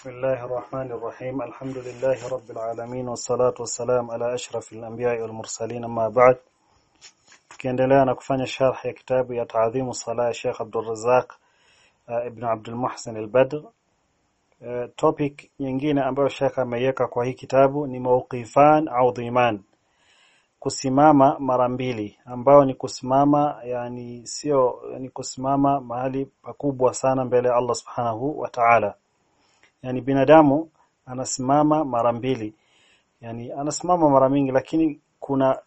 بسم الله الرحمن الرحيم الحمد لله رب العالمين والصلاة والسلام على أشرف الأنبياء والمرسلين أما بعد tukiendelea na kufanya sharh ya kitabu ya taadhimu sala ya Sheikh Abdul Razzaq uh, Ibn Abdul Muhsin al-Badr uh, topic nyingine ambayo Sheikh ameiweka kwa hii kitabu ni mawqifan au dhiman kusimama mara mbili ambao ni kusimama yani sio ni kusimama mahali pakubwa sana mbele ya Allah Subhanahu wa Ta'ala yani binadamu anasimama mara mbili. Yani anasimama mara mingi lakini kuna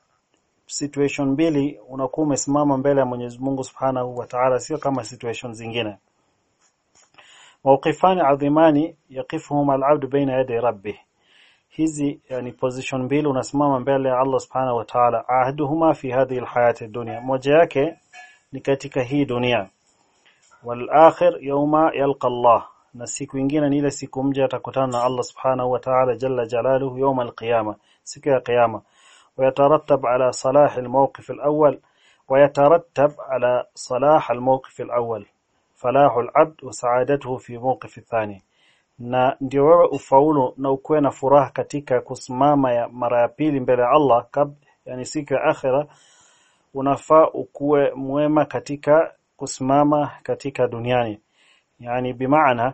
situation mbili unakuwa umesimama mbele ya Mwenyezi Mungu Subhanahu wa Ta'ala sio kama situation zingine. Mawqifani adhimani yaqifuhuma al-'abd baina yaday rabbih. Hizi yani position mbili unasimama mbele ya Allah Subhanahu wa Ta'ala ahduhuma fi hadhihi al-hayati dunya moja yake ni katika hii dunia. Wal akhir yawma yalqa Allah na siku nyingine ni ile siku mja atakutana na Allah Subhanahu wa Ta'ala jalla jalaluhu yawm al-qiyama siku ya kiyama ويترتب على صلاح الموقف الأول ويترتب على صلاح الموقف الأول فلاح العبد وسعادته في موقف الثاني na ndio wewe ufaulu na ukuwe na furaha katika kusimama ya mara ya pili mbele ya Allah kab, yani siku ya akhira unafaa ukuwe mwema katika kusimama katika duniani yani bimaana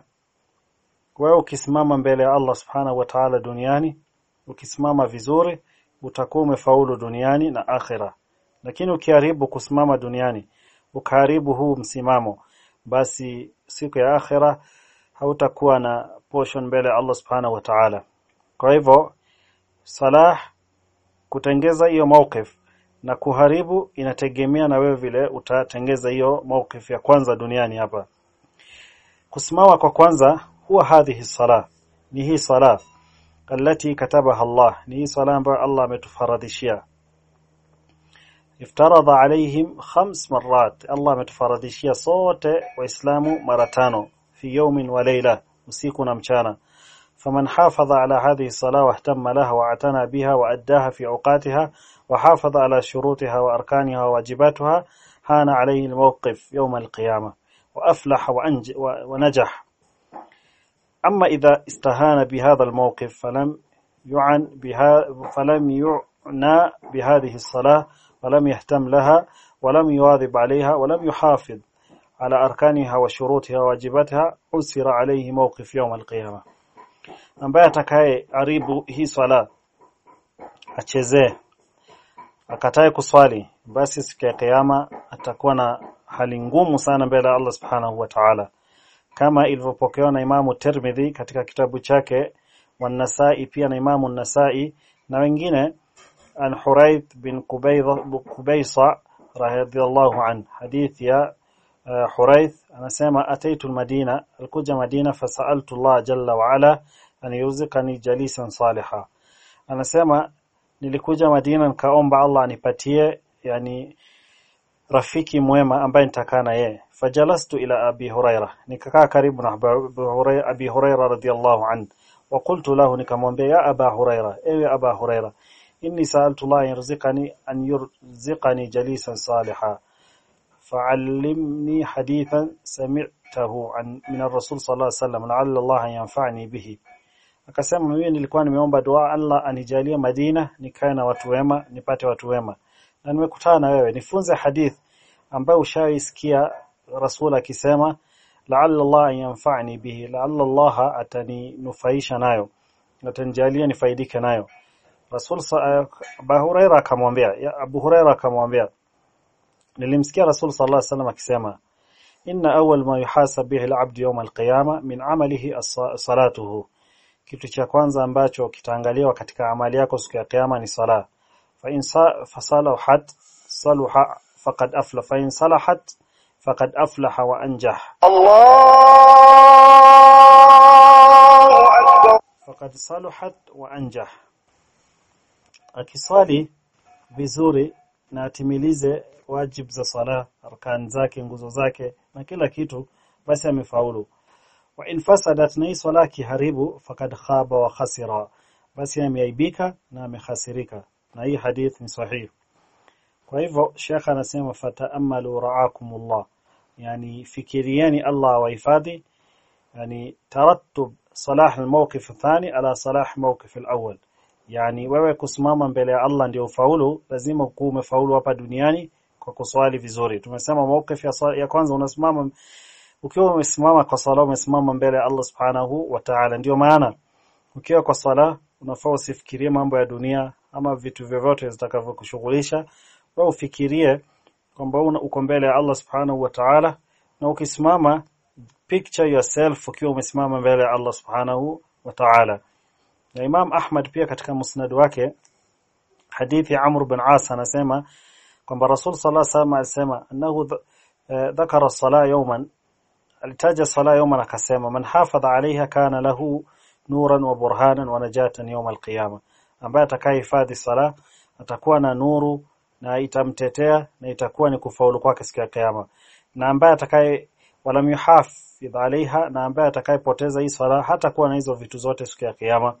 wewe ukisimama mbele ya Allah subhanahu wa ta'ala duniani ukisimama vizuri utakuwa umefaulu duniani na akhira. Lakini ukiharibu kusimama duniani ukaharibu huu msimamo basi siku ya akhira hautakuwa na portion mbele ya Allah subhanahu wa ta'ala. Kwa hivyo salah kutengeza hiyo mawqif na kuharibu inategemea na wewe vile utatengeza hiyo mawqif ya kwanza duniani hapa. Kusimama kwa kwanza هو هذه الصلاة. نهي صلاة. التي كتبها الله. نهي صلاة الله متفردشيا افترض عليهم خمس مرات. الله متفردشيا صوت وإسلام مرتان في يوم وليلة. مسيكنا مشانا. فمن حافظ على هذه الصلاة واهتم لها واعتنى بها وأداها في أوقاتها وحافظ على شروطها وأركانها وواجباتها هان عليه الموقف يوم القيامة. وأفلح ونجح. أما إذا استهان بهذا الموقف فلم يعن بها فلم يعنى بهذه الصلاة ولم يهتم لها ولم يواظب عليها ولم يحافظ على أركانها وشروطها وواجباتها أسر عليه موقف يوم القيامة. ambaye atakaye aribu hii swala achezee akatae kuswali basi siku ya kiyama atakuwa na hali ngumu sana mbele ya Allah subhanahu wa ta'ala kama ilivyopokewa na Imamu Tirmidhi katika kitabu chake wanasai pia na Imamu Nasai na wengine an Hurayth bin Qubaysa radhiyallahu an hadith ya uh, Hurayth anasema ataitu almadina alkuja Madina fasaltu Allah jalla wa ala an yuzikani jalisan saliha. Anasema nilikuja Madina nikaomba Allah anipatie yani rafiki mwema ambaye nitakaa na yeye. Fajalastu ila abi huraira. Nikakaa karibu na abi huraira radhiallahu an wa qultu lahu nikamwambia ya aba huraira ewe aba huraira inni sa'altu Allah yarzuqani an yurziqani jalisan saliha. Fa'allimni hadithan sami'tahu an min ar-rasul sallallahu alayhi wasallam la'alla Allah yanfa'ni bihi. Akasema mimi nilikuwa nimeomba dua Allah anijalie Madina nikae na watu wema nipate watu wema na nimekutana na wewe. Nifunze hadith ambayo ushaisikia rasul akisema la'alla Allah yanfa'ni bihi. La'alla Allah ataninufaisha nayo atanijalia nifaidike nayo. Rasul Abu Huraira akamwambia ya Abu Huraira akamwambia nilimsikia rasul sallallahu alaihi wasallam akisema inna awwal ma yuhasab bihi al-'abd yawm al-qiyamah min 'amalihi salatuhu kitu cha kwanza ambacho kitaangaliwa katika amali yako siku ya kiyama ni sala fa in فقد saluha faqad afla fa in salahat faqad aflaha wa anjah Allahu akbar faqad salahat wa anjah akiswali vizuri na atimilize wajib za sala arkan zake nguzo zake na kila kitu basi amefaulu. Wa in fasadat na swala kiharibu faqad khaba wa khasira. Basi ameaibika na amehasirika na hii hadith ni sahihi. Kwa hivyo Sheikh anasema fataamalu ra'akumullah. Yani fikirieni Allah wahifadhi yani tarattub salah al-mawqif athani ala salah mawqif al-awwal. Yani wewe kusimama mbele ya Allah ndio ufaulu lazima kuwa umefaulu hapa duniani kwa kuswali vizuri. Tumesema mawqif ya, ya kwanza unasimama ukiwa umesimama kwa sala umesimama mbele ya Allah subhanahu wa ta'ala. Ndio maana ukiwa kwa sala unafaa usifikirie mambo ya dunia ama vitu vyovyote zitakavyokushughulisha. Wewe ufikirie kwamba uko mbele ya Allah subhanahu wa ta'ala na ukisimama picture yourself ukiwa umesimama mbele ya Allah subhanahu wa ta'ala. Na Imam Ahmad pia katika musnad wake hadithi Amr bin As anasema kwamba Rasul sallallahu alaihi wasallam alisema annahu dhakara sala yawman alitaja sala yawman akasema man hafadha alaiha kana lahu nuran wa burhanan wa najatan yawm alqiyama. Ambaye atakayehifadhi sala atakuwa na nuru na itamtetea na itakuwa ni kufaulu kwake siku ya kiyama. Na ambaye atakaye walam yuhafidh alaiha na ambaye atakayepoteza hii sala hata kuwa na hizo vitu zote siku ya kiyama.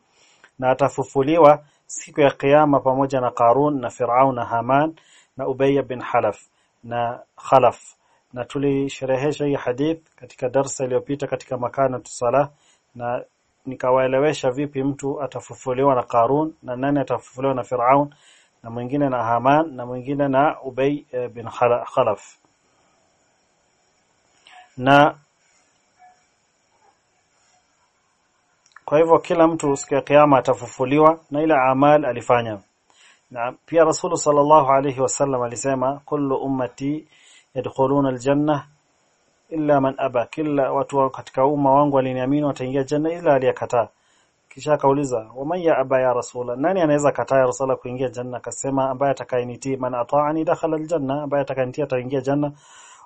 Na atafufuliwa siku ya kiyama pamoja na Qarun na Firaun na Haman na Ubay bin Halaf na Khalaf. Na tulisherehesha hii hadith katika darsa iliyopita katika makana tusala na nikawaelewesha vipi mtu atafufuliwa na Qarun na nani atafufuliwa na Firaun na mwingine na Haman na mwingine na Ubay bin Khalaf. Na kwa hivyo kila mtu siku ya kiyama atafufuliwa na ile amal alifanya. Na pia Rasulu sallallahu alayhi wasallam alisema kullu ummati yadkhuluna aljanna illa man aba. Kila watu katika umma wangu waliniamini wataingia janna ila aliyakataa kisha akauliza waman ya aba ya rasula nani anaweza kataa ya rasula kuingia janna akasema ambaye atakayenitii man ata'ani dakhala aljanna ambaye atakayenitii ataingia janna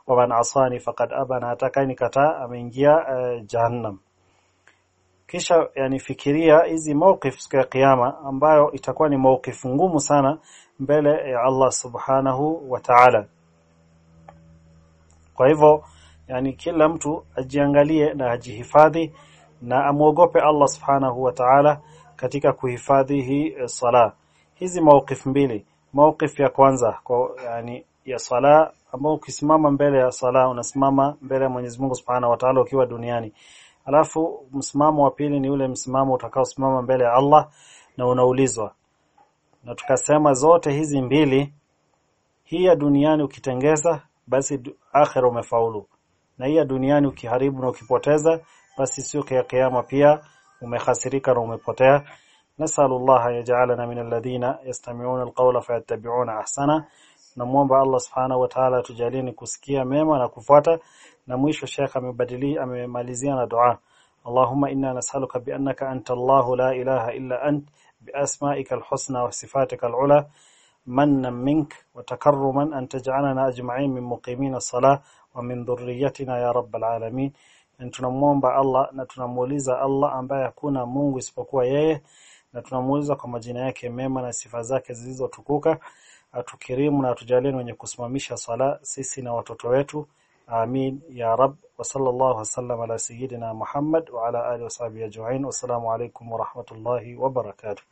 wa man asani faqad aba. Na atakayenikataa ameingia uh, jahannam. Kisha yani fikiria hizi mawqif siku ya kiyama ambayo itakuwa ni mawqif ngumu sana mbele ya Allah subhanahu wa ta'ala. Kwa hivyo yani kila mtu ajiangalie na ajihifadhi na amuogope Allah subhanahu wa ta'ala katika kuhifadhi hii sala hizi mawqif mbili mawqif ya kwanza kwa yani ya sala ambao ukisimama mbele ya sala unasimama mbele ya Mwenyezi Mungu subhanahu wa ta'ala ukiwa duniani Alafu msimamo wa pili ni ule msimamo utakaosimama mbele ya Allah na unaulizwa. Na tukasema zote hizi mbili hii ya duniani ukitengeza basi akhira umefaulu. Na hii duniani ukiharibu na ukipoteza basi siku ya kiyama pia umehasirika na umepotea. Nasallallahu yaj'alana min alladhina yastami'una alqawla fayattabi'una ahsana. Namuomba Allah subhanahu wa ta'ala tujalini kusikia mema na kufuata na mwisho Sheikh amebadili amemalizia na dua Allahumma inna nas'aluka bi annaka anta Allah la ilaha illa ant bi asma'ika al-husna wa sifatika al-ula mannan mink wa takarruman an taj'alana wa min dhurriyyatina ya rabbal alamin. Na tunamwomba Allah na tunamuuliza Allah ambaye hakuna Mungu isipokuwa yeye. Na tunamuuliza kwa majina yake mema na sifa zake zilizotukuka. Atukirimu na atujalie wenye kusimamisha sala sisi na watoto wetu. Amin ya rab wa sallallahu wasallam ala sayidina Muhammad wa ala alihi wasahbihi ajma'in. Wassalamu alaykum wa rahmatullahi wa barakatuh.